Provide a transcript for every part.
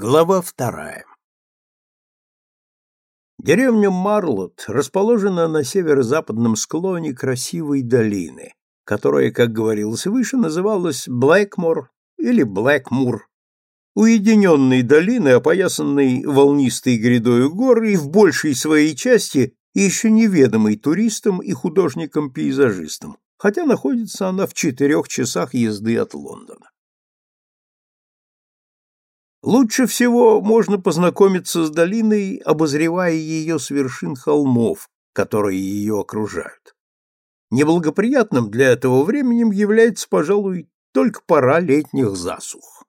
Глава вторая Деревня Марлот расположена на северо-западном склоне красивой долины, которая, как говорилось выше, называлась Блэкмор или Блэкмур, уединенной долины, опоясанной волнистой грядой гор и в большей своей части еще неведомой туристам и художникам-пейзажистам, хотя находится она в четырех часах езды от Лондона. Лучше всего можно познакомиться с долиной, обозревая ее с вершин холмов, которые ее окружают. Неблагоприятным для этого временем является, пожалуй, только пора летних засух.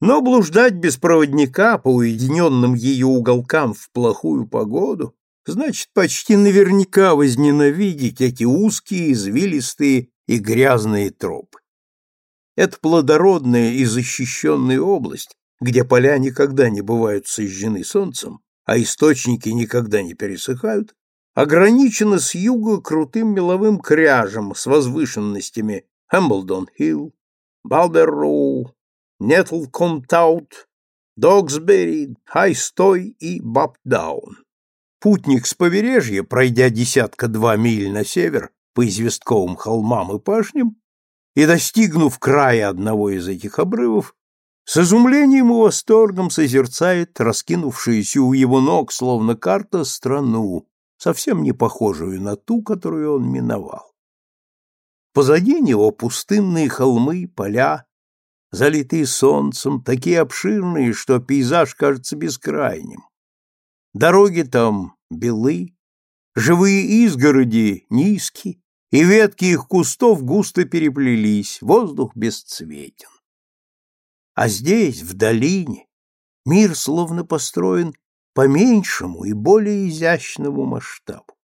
Но блуждать без проводника по уединенным ее уголкам в плохую погоду значит почти наверняка возненавидеть эти узкие, извилистые и грязные тропы. Это плодородная и защищенная область, где поля никогда не бывают сожжены солнцем, а источники никогда не пересыхают, ограничена с юга крутым меловым кряжем с возвышенностями Хэмблдон-Хилл, Балдер-Роу, Нетлкомтаут, Доксбери, Хайстой и Бапдаун. Путник с побережья, пройдя десятка-два миль на север по известковым холмам и пашням и достигнув края одного из этих обрывов, с изумлением и восторгом созерцает раскинувшуюся у его ног, словно карта, страну, совсем не похожую на ту, которую он миновал. Позади него пустынные холмы, поля, залитые солнцем, такие обширные, что пейзаж кажется бескрайним. Дороги там белы, живые изгороди низкие, и ветки их кустов густо переплелись, воздух бесцветен. А здесь, в долине, мир словно построен по меньшему и более изящному масштабу.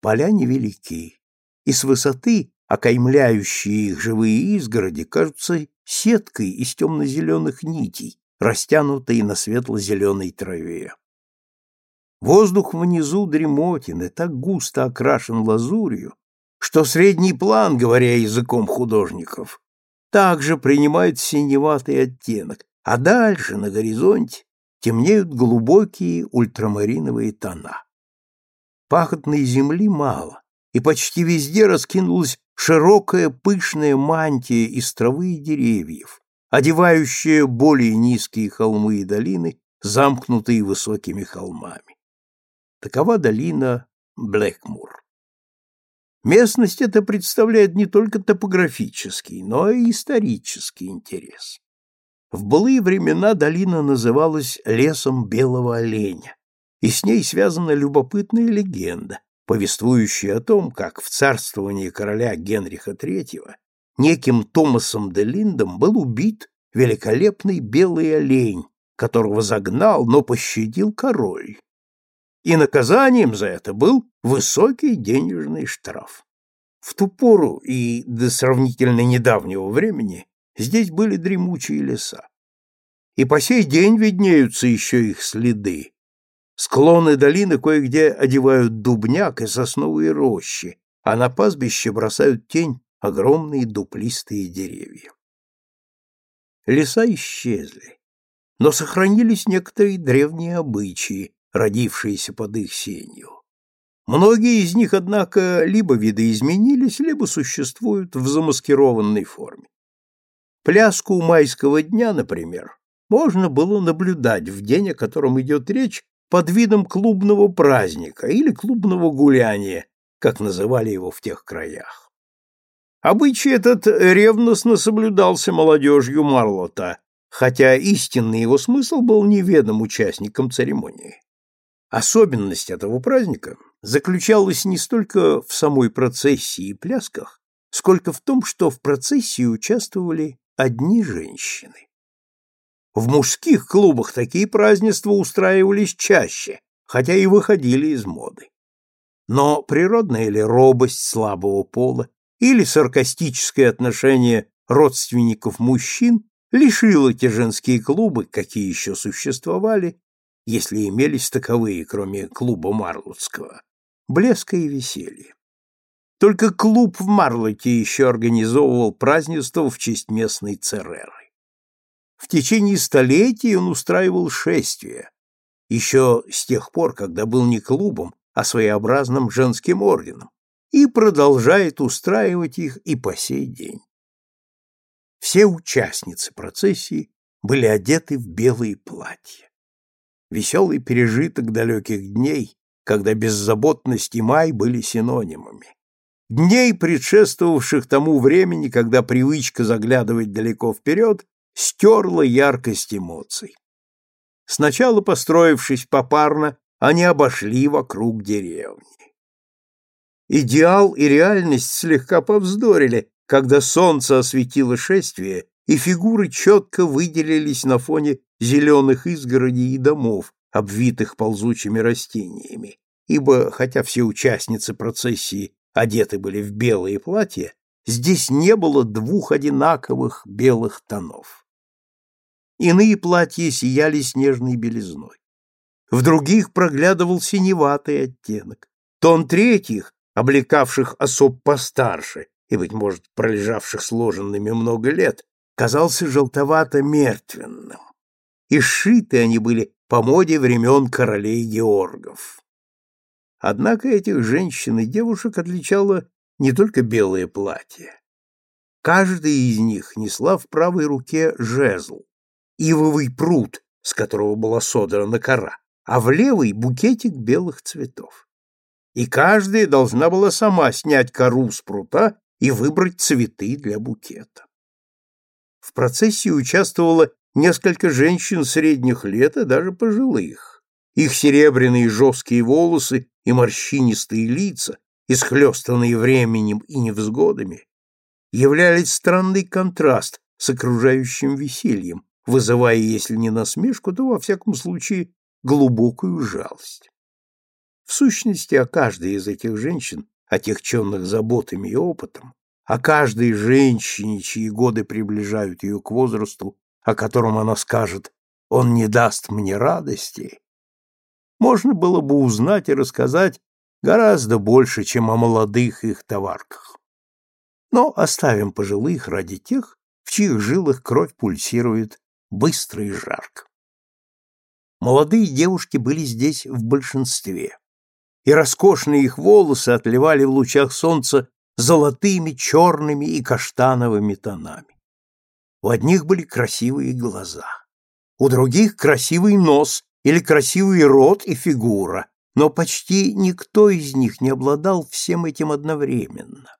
Поля невелики, и с высоты окаймляющие их живые изгороди кажутся сеткой из темно-зеленых нитей, растянутой на светло-зеленой траве. Воздух внизу дремотен и так густо окрашен лазурью, что средний план, говоря языком художников, также принимает синеватый оттенок, а дальше, на горизонте, темнеют глубокие ультрамариновые тона. Пахотной земли мало, и почти везде раскинулась широкая пышная мантия из травы и деревьев, одевающая более низкие холмы и долины, замкнутые высокими холмами. Такова долина Блэкмур. Местность эта представляет не только топографический, но и исторический интерес. В былые времена долина называлась лесом белого оленя, и с ней связана любопытная легенда, повествующая о том, как в царствовании короля Генриха III неким Томасом де Линдом был убит великолепный белый олень, которого загнал, но пощадил король и наказанием за это был высокий денежный штраф. В ту пору и до сравнительно недавнего времени здесь были дремучие леса. И по сей день виднеются еще их следы. Склоны долины кое-где одевают дубняк и сосновые рощи, а на пастбище бросают тень огромные дуплистые деревья. Леса исчезли, но сохранились некоторые древние обычаи, родившиеся под их сенью. Многие из них, однако, либо видоизменились, либо существуют в замаскированной форме. Пляску майского дня, например, можно было наблюдать в день, о котором идет речь, под видом клубного праздника или клубного гуляния, как называли его в тех краях. Обычай этот ревностно соблюдался молодежью Марлота, хотя истинный его смысл был неведом участникам церемонии. Особенность этого праздника заключалась не столько в самой процессии и плясках, сколько в том, что в процессии участвовали одни женщины. В мужских клубах такие празднества устраивались чаще, хотя и выходили из моды. Но природная ли робость слабого пола или саркастическое отношение родственников мужчин лишило те женские клубы, какие еще существовали, если имелись таковые, кроме клуба Марлотского, блеска и веселья. Только клуб в Марлоте еще организовывал празднество в честь местной Цереры. В течение столетий он устраивал шествия, еще с тех пор, когда был не клубом, а своеобразным женским орденом, и продолжает устраивать их и по сей день. Все участницы процессии были одеты в белые платья. Веселый пережиток далеких дней, когда беззаботность и май были синонимами. Дней, предшествовавших тому времени, когда привычка заглядывать далеко вперед стерла яркость эмоций. Сначала, построившись попарно, они обошли вокруг деревни. Идеал и реальность слегка повздорили, когда солнце осветило шествие, и фигуры четко выделились на фоне зеленых изгородей и домов, обвитых ползучими растениями, ибо, хотя все участницы процессии одеты были в белые платья, здесь не было двух одинаковых белых тонов. Иные платья сияли снежной белизной. В других проглядывал синеватый оттенок. Тон третьих, облекавших особ постарше и, быть может, пролежавших сложенными много лет, казался желтовато-мертвенным. И сшиты они были по моде времен королей Георгов. Однако этих женщин и девушек отличало не только белое платье. Каждая из них несла в правой руке жезл, ивовый пруд, с которого была содрана кора, а в левой — букетик белых цветов. И каждая должна была сама снять кору с прута и выбрать цветы для букета. В процессе участвовало несколько женщин средних лет и даже пожилых. Их серебряные жесткие волосы и морщинистые лица, исхлестанные временем и невзгодами, являлись странный контраст с окружающим весельем, вызывая, если не насмешку, то, во всяком случае, глубокую жалость. В сущности, о каждой из этих женщин, отягченных заботами и опытом, о каждой женщине, чьи годы приближают ее к возрасту, о котором она скажет «он не даст мне радости», можно было бы узнать и рассказать гораздо больше, чем о молодых их товарках. Но оставим пожилых ради тех, в чьих жилах кровь пульсирует быстро и жарко. Молодые девушки были здесь в большинстве, и роскошные их волосы отливали в лучах солнца золотыми, черными и каштановыми тонами. У одних были красивые глаза, у других красивый нос или красивый рот и фигура, но почти никто из них не обладал всем этим одновременно.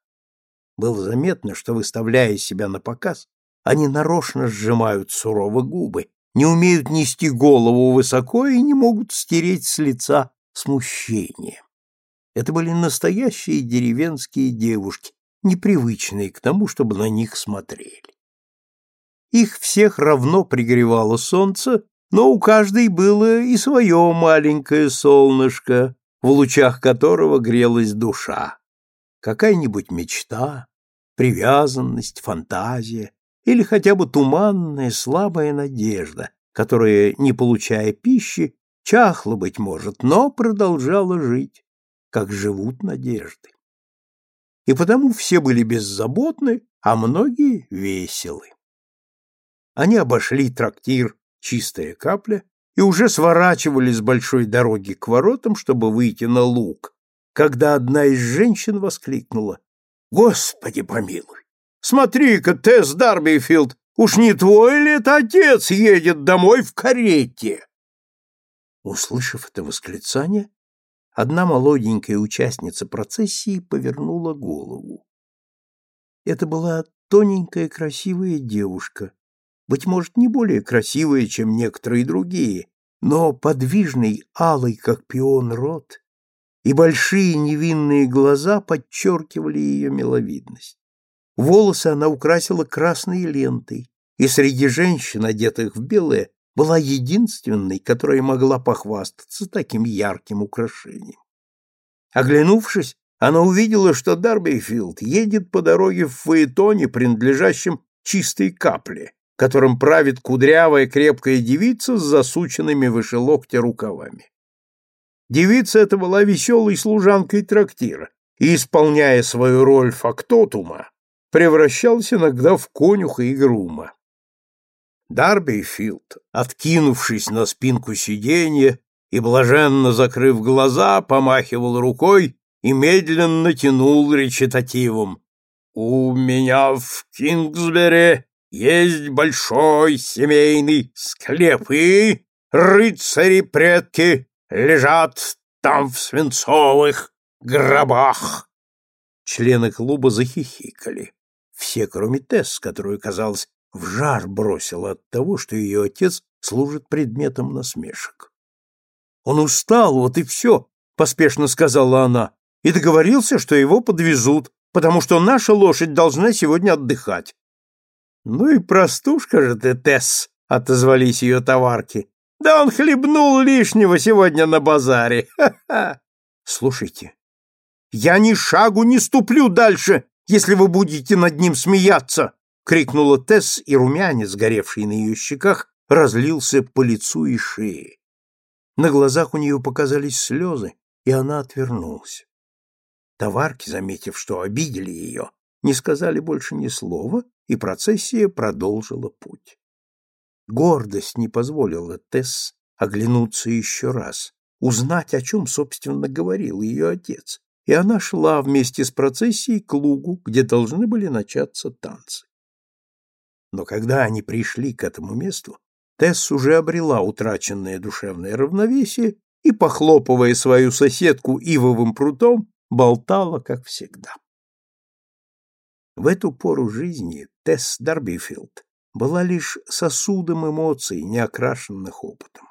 Было заметно, что, выставляя себя на показ, они нарочно сжимают сурово губы, не умеют нести голову высоко и не могут стереть с лица смущение. Это были настоящие деревенские девушки, непривычные к тому, чтобы на них смотрели. Их всех равно пригревало солнце, но у каждой было и свое маленькое солнышко, в лучах которого грелась душа. Какая-нибудь мечта, привязанность, фантазия или хотя бы туманная слабая надежда, которая, не получая пищи, чахла, быть может, но продолжала жить, как живут надежды. И потому все были беззаботны, а многие веселы. Они обошли трактир «Чистая капля» и уже сворачивали с большой дороги к воротам, чтобы выйти на луг, когда одна из женщин воскликнула «Господи помилуй! Смотри-ка, Тесс Дарбифилд, уж не твой ли это отец едет домой в карете?» Услышав это восклицание, одна молоденькая участница процессии повернула голову. Это была тоненькая красивая девушка, быть может, не более красивая, чем некоторые другие, но подвижный, алый, как пион, рот и большие невинные глаза подчеркивали ее миловидность. Волосы она украсила красной лентой, и среди женщин, одетых в белое, была единственной, которая могла похвастаться таким ярким украшением. Оглянувшись, она увидела, что Дарбейфилд едет по дороге в фаэтоне, принадлежащем чистой капле, которым правит кудрявая крепкая девица с засученными выше локтя рукавами. Девица эта была веселой служанкой трактира и, исполняя свою роль фактотума, превращалась иногда в конюха и грума. Дарбифилд, откинувшись на спинку сиденья и блаженно закрыв глаза, помахивал рукой и медленно тянул речитативом. «У меня в Кингсбери есть большой семейный склеп, и рыцари-предки лежат там в свинцовых гробах. Члены клуба захихикали. Все, кроме Тесс, которую, казалось, в жар бросила от того, что ее отец служит предметом насмешек. «Он устал, вот и все», — поспешно сказала она, «и договорился, что его подвезут, потому что наша лошадь должна сегодня отдыхать». «Ну и простушка же ты, Тесс», — отозвались ее товарки. «Да он хлебнул лишнего сегодня на базаре! Ха-ха!» «Слушайте, я ни шагу не ступлю дальше, если вы будете над ним смеяться!» — крикнула Тесс, и румянец, горевший на ее щеках, разлился по лицу и шее. На глазах у нее показались слезы, и она отвернулась. Товарки, заметив, что обидели ее, не сказали больше ни слова, и процессия продолжила путь. Гордость не позволила Тесс оглянуться еще раз, узнать, о чем, собственно, говорил ее отец, и она шла вместе с процессией к лугу, где должны были начаться танцы. Но когда они пришли к этому месту, Тесс уже обрела утраченное душевное равновесие и, похлопывая свою соседку ивовым прутом, болтала, как всегда. В эту пору жизни Тесс Дарбифилд была лишь сосудом эмоций, не окрашенных опытом.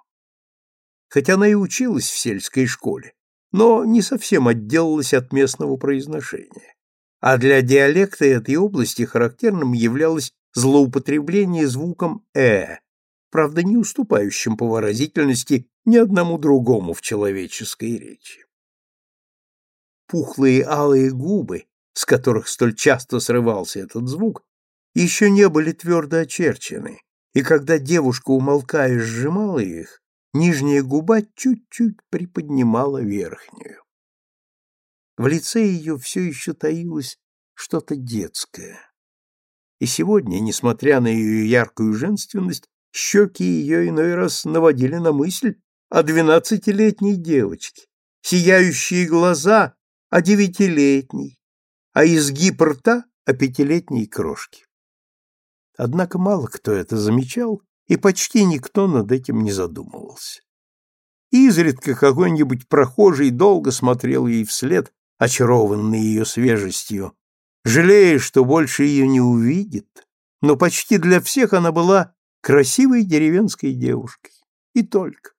Хотя она и училась в сельской школе, но не совсем отделалась от местного произношения. А для диалекта этой области характерным являлось злоупотребление звуком «э», правда, не уступающим по выразительности ни одному другому в человеческой речи. Пухлые алые губы, с которых столь часто срывался этот звук, еще не были твердо очерчены, и когда девушка, умолкая, сжимала их, нижняя губа чуть-чуть приподнимала верхнюю. В лице ее все еще таилось что-то детское. И сегодня, несмотря на ее яркую женственность, щеки ее иной раз наводили на мысль о двенадцатилетней девочке, сияющие глаза о девятилетней, а изгиб рта о пятилетней крошке. Однако мало кто это замечал, и почти никто над этим не задумывался. Изредка какой-нибудь прохожий долго смотрел ей вслед, очарованный ее свежестью, жалея, что больше ее не увидит, но почти для всех она была красивой деревенской девушкой. И только.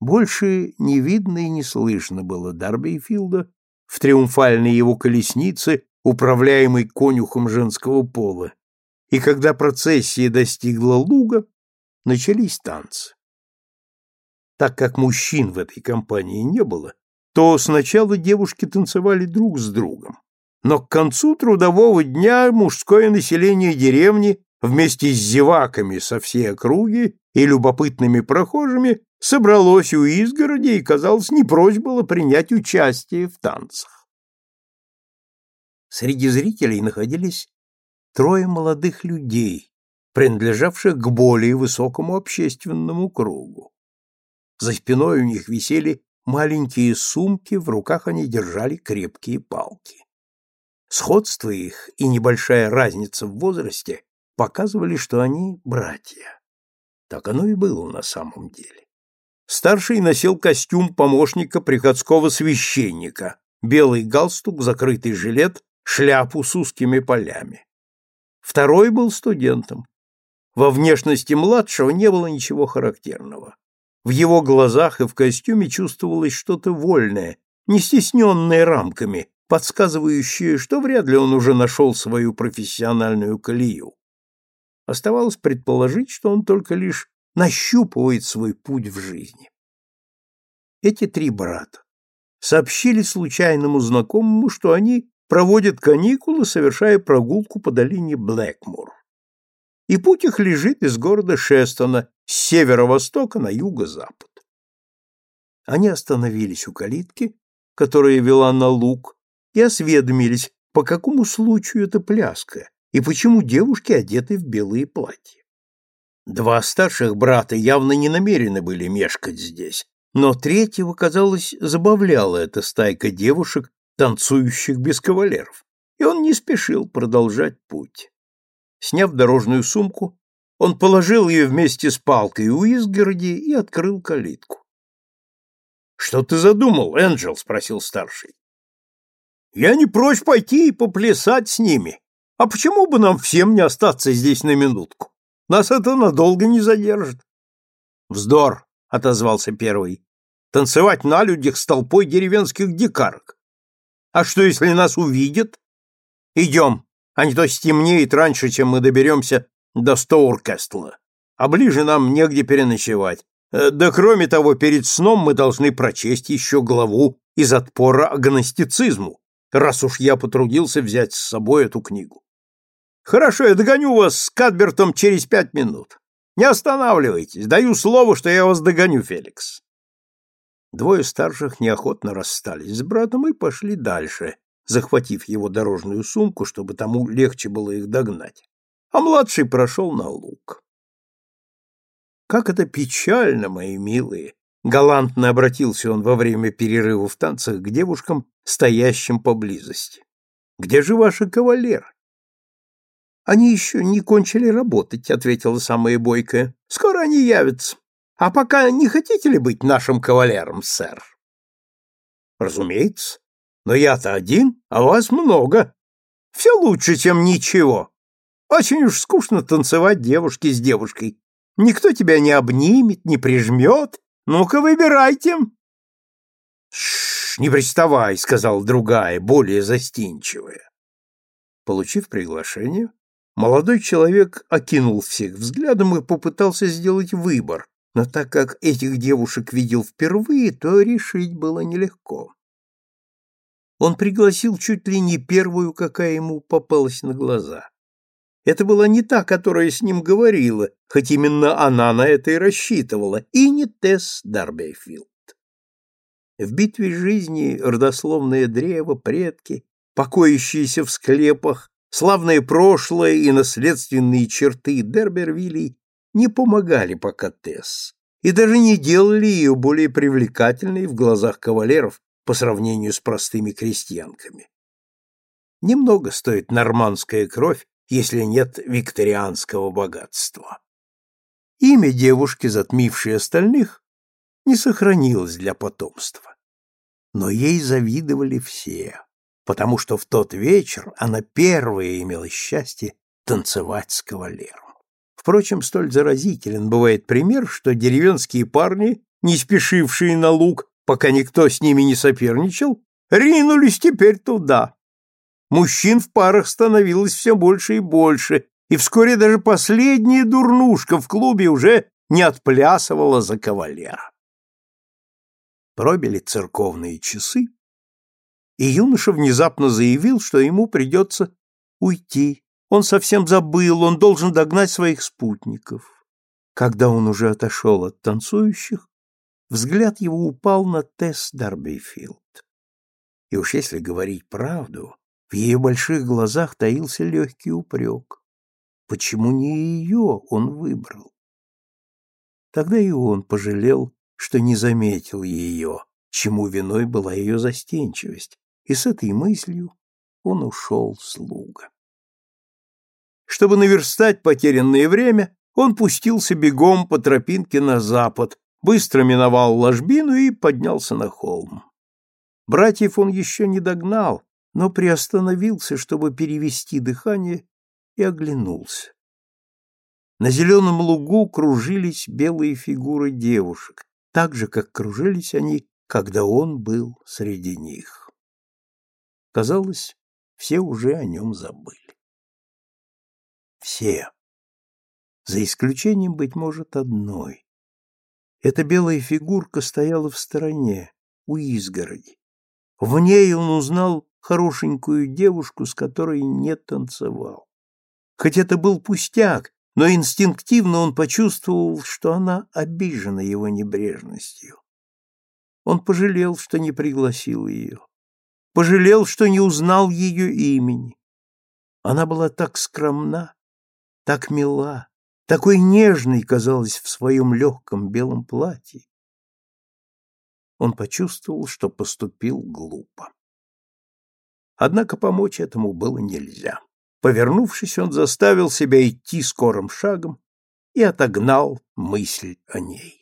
Больше не видно и не слышно было Дарбейфилда в триумфальной его колеснице, управляемой конюхом женского пола, и когда процессия достигла луга, начались танцы. Так как мужчин в этой компании не было, то сначала девушки танцевали друг с другом, но к концу трудового дня мужское население деревни вместе с зеваками со всей округи и любопытными прохожими собралось у изгороди и, казалось, не прочь было принять участие в танцах. Среди зрителей находились трое молодых людей, принадлежавших к более высокому общественному кругу. За спиной у них висели маленькие сумки, в руках они держали крепкие палки. Сходство их и небольшая разница в возрасте показывали, что они братья. Так оно и было на самом деле. Старший носил костюм помощника приходского священника, белый галстук, закрытый жилет, шляпу с узкими полями. Второй был студентом. Во внешности младшего не было ничего характерного. В его глазах и в костюме чувствовалось что-то вольное, не стесненное рамками, подсказывающее, что вряд ли он уже нашел свою профессиональную колею. Оставалось предположить, что он только лишь нащупывает свой путь в жизни. Эти три брата сообщили случайному знакомому, что они проводят каникулы, совершая прогулку по долине Блэкмур. И путь их лежит из города Шестона с северо-востока на юго-запад. Они остановились у калитки, которая вела на луг, и осведомились, по какому случаю эта пляска и почему девушки одеты в белые платья. Два старших брата явно не намерены были мешкать здесь, но третьего, казалось, забавляла эта стайка девушек, танцующих без кавалеров, и он не спешил продолжать путь. Сняв дорожную сумку, он положил ее вместе с палкой у изгороди и открыл калитку. — Что ты задумал, Энджел? — спросил старший. — Я не прочь пойти и поплясать с ними. А почему бы нам всем не остаться здесь на минутку? Нас это надолго не задержит. — Вздор! — отозвался первый. — Танцевать на людях с толпой деревенских дикарок. А что, если нас увидят? Идем, а не то стемнеет раньше, чем мы доберемся до Стоуркестла. А ближе нам негде переночевать. Э, да кроме того, перед сном мы должны прочесть еще главу из отпора агностицизму, раз уж я потрудился взять с собой эту книгу. Хорошо, я догоню вас с Кадбертом через пять минут. Не останавливайтесь, даю слово, что я вас догоню, Феликс. Двое старших неохотно расстались с братом и пошли дальше, захватив его дорожную сумку, чтобы тому легче было их догнать. А младший прошел на луг. Как это печально, мои милые, галантно обратился он во время перерыва в танцах к девушкам, стоящим поблизости. Где же ваши кавалеры? Они еще не кончили работать, ответила самая бойкая. Скоро они явятся. А пока не хотите ли быть нашим кавалером, сэр? Разумеется. Но я-то один, а вас много. Все лучше, чем ничего. Очень уж скучно танцевать девушки с девушкой. Никто тебя не обнимет, не прижмет. Ну-ка, выбирайте. Шш, не приставай, сказал другая, более застенчивая. Получив приглашение, молодой человек окинул всех взглядом и попытался сделать выбор, но так как этих девушек видел впервые, то решить было нелегко. Он пригласил чуть ли не первую, какая ему попалась на глаза. Это была не та, которая с ним говорила, хоть именно она на это и рассчитывала, и не Тесс Дарбейфилд. В битве жизни родословное древо, предки, покоящиеся в склепах, славное прошлое и наследственные черты Дербервилей не помогали пока Тесс и даже не делали ее более привлекательной в глазах кавалеров по сравнению с простыми крестьянками. Немного стоит нормандская кровь, если нет викторианского богатства. Имя девушки, затмившей остальных, не сохранилось для потомства. Но ей завидовали все, потому что в тот вечер она первая имела счастье танцевать с кавалером. Впрочем, столь заразителен бывает пример, что деревенские парни, не спешившие на луг, пока никто с ними не соперничал, ринулись теперь туда. Мужчин в парах становилось все больше и больше, и вскоре даже последняя дурнушка в клубе уже не отплясывала за кавалера. Пробили церковные часы, и юноша внезапно заявил, что ему придется уйти он совсем забыл, он должен догнать своих спутников. Когда он уже отошел от танцующих, взгляд его упал на Тесс Дарбейфилд. И уж если говорить правду, в ее больших глазах таился легкий упрек. Почему не ее он выбрал? Тогда и он пожалел, что не заметил ее, чему виной была ее застенчивость, и с этой мыслью он ушел слуга. Чтобы наверстать потерянное время, он пустился бегом по тропинке на запад, быстро миновал ложбину и поднялся на холм. Братьев он еще не догнал, но приостановился, чтобы перевести дыхание, и оглянулся. На зеленом лугу кружились белые фигуры девушек, так же, как кружились они, когда он был среди них. Казалось, все уже о нем забыли. Все. За исключением, быть может, одной. Эта белая фигурка стояла в стороне, у изгороди. В ней он узнал хорошенькую девушку, с которой не танцевал. Хоть это был пустяк, но инстинктивно он почувствовал, что она обижена его небрежностью. Он пожалел, что не пригласил ее. Пожалел, что не узнал ее имени. Она была так скромна, так мила, такой нежной казалась в своем легком белом платье. Он почувствовал, что поступил глупо. Однако помочь этому было нельзя. Повернувшись, он заставил себя идти скорым шагом и отогнал мысль о ней.